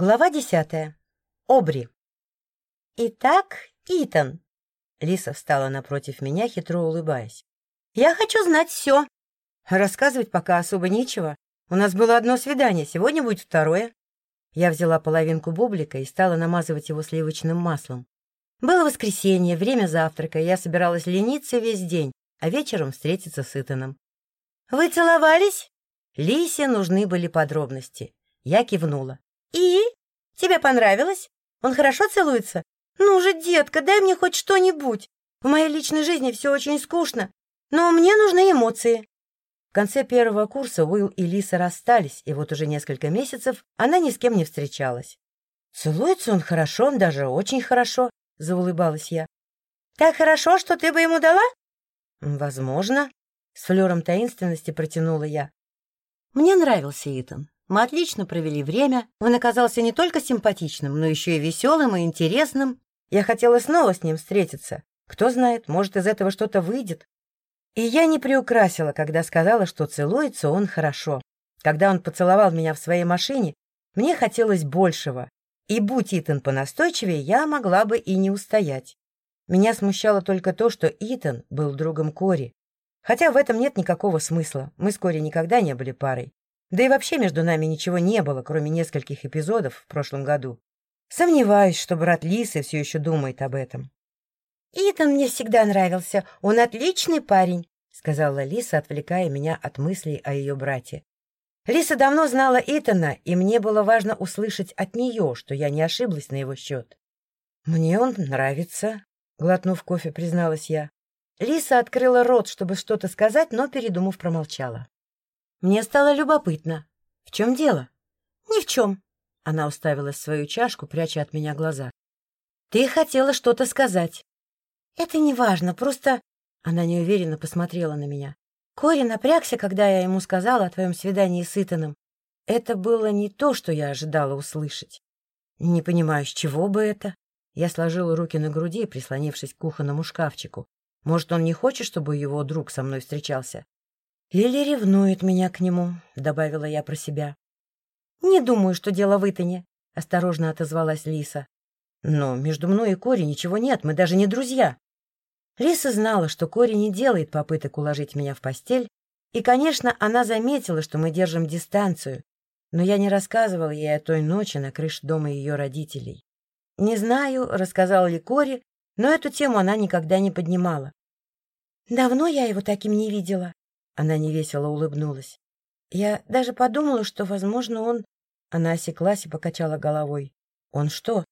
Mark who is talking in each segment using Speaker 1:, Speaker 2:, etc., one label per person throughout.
Speaker 1: Глава десятая. Обри. «Итак, Итан», — Лиса встала напротив меня, хитро улыбаясь, — «я хочу знать все». Рассказывать пока особо нечего. У нас было одно свидание, сегодня будет второе. Я взяла половинку бублика и стала намазывать его сливочным маслом. Было воскресенье, время завтрака, я собиралась лениться весь день, а вечером встретиться с Итаном. «Вы целовались?» Лисе нужны были подробности. Я кивнула. «И? Тебе понравилось? Он хорошо целуется? Ну же, детка, дай мне хоть что-нибудь. В моей личной жизни все очень скучно, но мне нужны эмоции». В конце первого курса Уилл и Лиса расстались, и вот уже несколько месяцев она ни с кем не встречалась. «Целуется он хорошо, даже очень хорошо», — заулыбалась я. «Так хорошо, что ты бы ему дала?» «Возможно», — с флером таинственности протянула я. Мне нравился Итан. Мы отлично провели время. Он оказался не только симпатичным, но еще и веселым и интересным. Я хотела снова с ним встретиться. Кто знает, может, из этого что-то выйдет. И я не приукрасила, когда сказала, что целуется он хорошо. Когда он поцеловал меня в своей машине, мне хотелось большего. И будь Итан понастойчивее, я могла бы и не устоять. Меня смущало только то, что Итан был другом Кори. Хотя в этом нет никакого смысла. Мы с Кори никогда не были парой. Да и вообще между нами ничего не было, кроме нескольких эпизодов в прошлом году. Сомневаюсь, что брат Лисы все еще думает об этом. «Итан мне всегда нравился. Он отличный парень», — сказала Лиса, отвлекая меня от мыслей о ее брате. Лиса давно знала Итана, и мне было важно услышать от нее, что я не ошиблась на его счет. «Мне он нравится», — глотнув кофе, призналась я. Лиса открыла рот, чтобы что-то сказать, но, передумав, промолчала. Мне стало любопытно. В чем дело? Ни в чем. Она уставилась в свою чашку, пряча от меня глаза. Ты хотела что-то сказать. Это не важно, просто... Она неуверенно посмотрела на меня. Кори напрягся, когда я ему сказала о твоем свидании с Итаном. Это было не то, что я ожидала услышать. Не понимаю, с чего бы это? Я сложила руки на груди, прислонившись к кухонному шкафчику. Может, он не хочет, чтобы его друг со мной встречался? «Или ревнует меня к нему», — добавила я про себя. «Не думаю, что дело в Итане», — осторожно отозвалась Лиса. «Но между мной и Кори ничего нет, мы даже не друзья». Лиса знала, что Кори не делает попыток уложить меня в постель, и, конечно, она заметила, что мы держим дистанцию, но я не рассказывала ей о той ночи на крыше дома ее родителей. Не знаю, рассказала ли Кори, но эту тему она никогда не поднимала. «Давно я его таким не видела», она невесело улыбнулась. Я даже подумала, что, возможно, он... Она осеклась и покачала головой. Он что?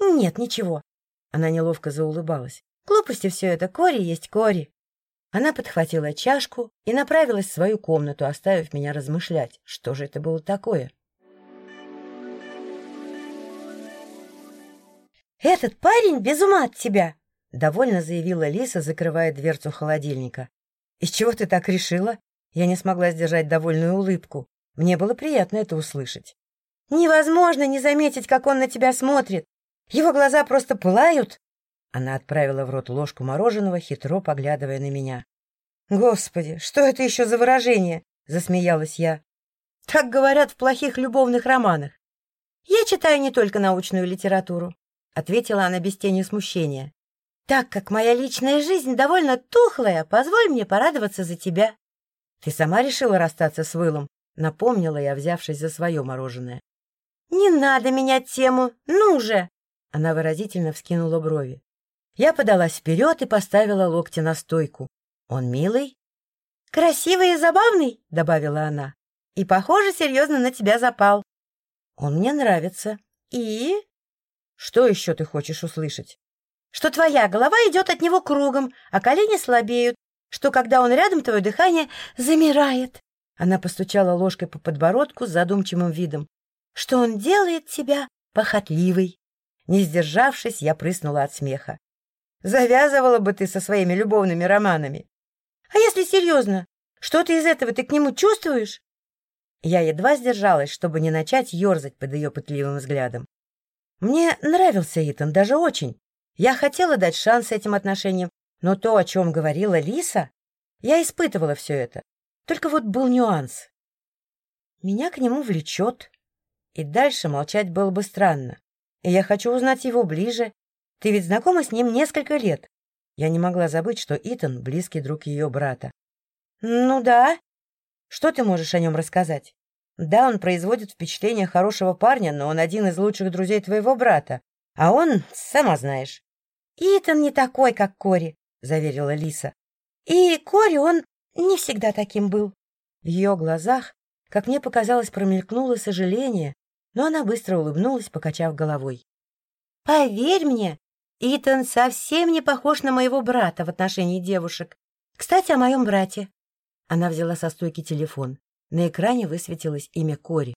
Speaker 1: Нет, ничего. Она неловко заулыбалась. Глупости все это. Кори есть Кори. Она подхватила чашку и направилась в свою комнату, оставив меня размышлять, что же это было такое. «Этот парень без ума от тебя!» — довольно заявила Лиса, закрывая дверцу холодильника. «Из чего ты так решила?» Я не смогла сдержать довольную улыбку. Мне было приятно это услышать. «Невозможно не заметить, как он на тебя смотрит. Его глаза просто пылают». Она отправила в рот ложку мороженого, хитро поглядывая на меня. «Господи, что это еще за выражение?» — засмеялась я. «Так говорят в плохих любовных романах». «Я читаю не только научную литературу», — ответила она без тени смущения. Так как моя личная жизнь довольно тухлая, позволь мне порадоваться за тебя. Ты сама решила расстаться с Вылом? Напомнила я, взявшись за свое мороженое. Не надо менять тему, ну же! Она выразительно вскинула брови. Я подалась вперед и поставила локти на стойку. Он милый? Красивый и забавный, добавила она. И, похоже, серьезно на тебя запал. Он мне нравится. И? Что еще ты хочешь услышать? Что твоя голова идет от него кругом, а колени слабеют, что когда он рядом, твое дыхание замирает. Она постучала ложкой по подбородку с задумчивым видом. Что он делает тебя похотливой. Не сдержавшись, я прыснула от смеха. Завязывала бы ты со своими любовными романами. А если серьезно, что-то из этого ты к нему чувствуешь? Я едва сдержалась, чтобы не начать ерзать под ее пытливым взглядом. Мне нравился Итан, даже очень. Я хотела дать шанс этим отношениям, но то, о чем говорила Лиса, я испытывала все это. Только вот был нюанс. Меня к нему влечет. И дальше молчать было бы странно. И я хочу узнать его ближе. Ты ведь знакома с ним несколько лет. Я не могла забыть, что Итан — близкий друг ее брата. Ну да. Что ты можешь о нем рассказать? Да, он производит впечатление хорошего парня, но он один из лучших друзей твоего брата. А он, сама знаешь. Итан не такой, как Кори, заверила Лиса. И Кори он не всегда таким был. В ее глазах, как мне показалось, промелькнуло сожаление, но она быстро улыбнулась, покачав головой. «Поверь мне, Итан совсем не похож на моего брата в отношении девушек. Кстати, о моем брате». Она взяла со стойки телефон. На экране высветилось имя Кори.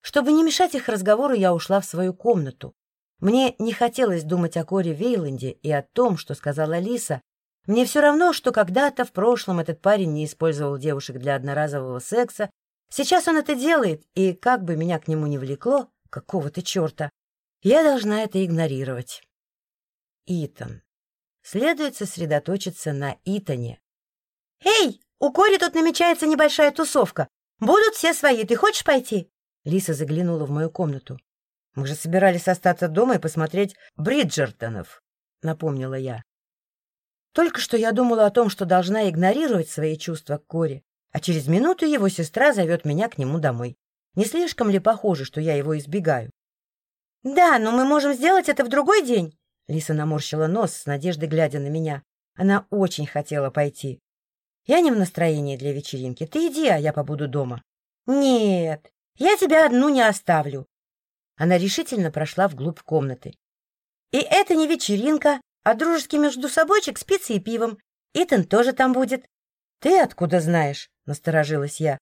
Speaker 1: Чтобы не мешать их разговору, я ушла в свою комнату. Мне не хотелось думать о Коре Вейланде и о том, что сказала Лиса. Мне все равно, что когда-то в прошлом этот парень не использовал девушек для одноразового секса Сейчас он это делает, и как бы меня к нему не влекло, какого-то черта, я должна это игнорировать. Итан. Следует сосредоточиться на Итане. «Эй, у Кори тут намечается небольшая тусовка. Будут все свои. Ты хочешь пойти?» Лиса заглянула в мою комнату. «Мы же собирались остаться дома и посмотреть Бриджертонов», — напомнила я. Только что я думала о том, что должна игнорировать свои чувства к Коре, а через минуту его сестра зовет меня к нему домой. Не слишком ли похоже, что я его избегаю? — Да, но мы можем сделать это в другой день. Лиса наморщила нос с надеждой, глядя на меня. Она очень хотела пойти. Я не в настроении для вечеринки. Ты иди, а я побуду дома. Нет, я тебя одну не оставлю. Она решительно прошла вглубь комнаты. И это не вечеринка, а дружеский между собойчик с пиццей и пивом. Итан тоже там будет. Ты откуда знаешь? Насторожилась я.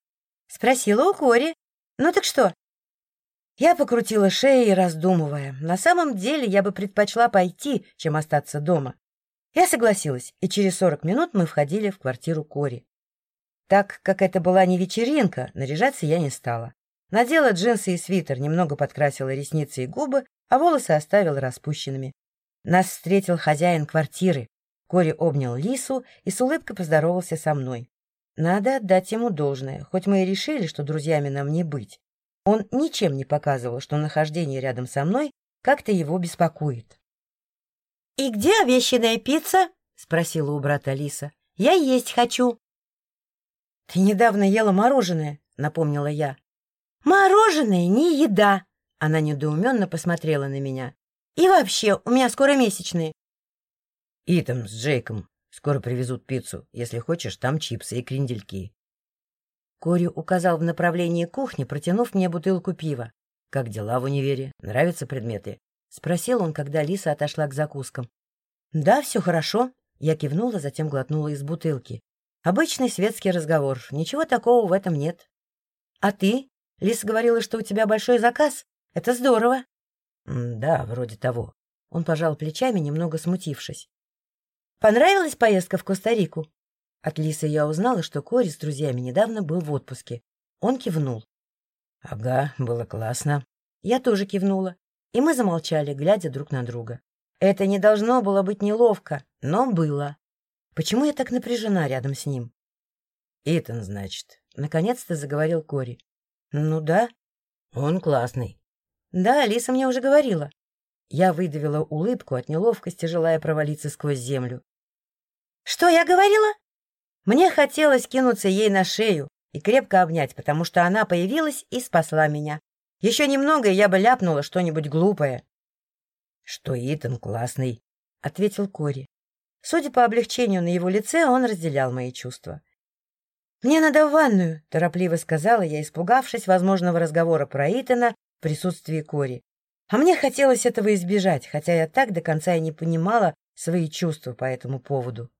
Speaker 1: Спросила у Кори. Ну так что? Я покрутила шею, раздумывая. На самом деле я бы предпочла пойти, чем остаться дома. Я согласилась, и через сорок минут мы входили в квартиру Кори. Так как это была не вечеринка, наряжаться я не стала. Надела джинсы и свитер, немного подкрасила ресницы и губы, а волосы оставила распущенными. Нас встретил хозяин квартиры, Кори обнял Лису и с улыбкой поздоровался со мной. Надо отдать ему должное, хоть мы и решили, что друзьями нам не быть. Он ничем не показывал, что нахождение рядом со мной как-то его беспокоит. — И где обещанная пицца? — спросила у брата Лиса. — Я есть хочу. — Ты недавно ела мороженое, — напомнила я. — Мороженое не еда! — она недоуменно посмотрела на меня. — И вообще, у меня скоро месячные. Итам с Джейком скоро привезут пиццу. Если хочешь, там чипсы и крендельки. Кори указал в направлении кухни, протянув мне бутылку пива. — Как дела в универе? Нравятся предметы? — спросил он, когда Лиса отошла к закускам. — Да, все хорошо. Я кивнула, затем глотнула из бутылки. Обычный светский разговор. Ничего такого в этом нет. — А ты? Лиса говорила, что у тебя большой заказ. Это здорово. — Да, вроде того. Он пожал плечами, немного смутившись. Понравилась поездка в Коста-Рику? От Лисы я узнала, что Кори с друзьями недавно был в отпуске. Он кивнул. — Ага, было классно. Я тоже кивнула. И мы замолчали, глядя друг на друга. Это не должно было быть неловко, но было. Почему я так напряжена рядом с ним? — Итан, значит. Наконец-то заговорил Кори. — Ну да. — Он классный. — Да, Лиса мне уже говорила. Я выдавила улыбку от неловкости, желая провалиться сквозь землю. «Что я говорила?» Мне хотелось кинуться ей на шею и крепко обнять, потому что она появилась и спасла меня. Еще немного, и я бы ляпнула что-нибудь глупое. «Что Итан классный», — ответил Кори. Судя по облегчению на его лице, он разделял мои чувства. «Мне надо в ванную», — торопливо сказала я, испугавшись возможного разговора про Итана в присутствии Кори. А мне хотелось этого избежать, хотя я так до конца и не понимала свои чувства по этому поводу.